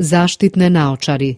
zaštitne naočari.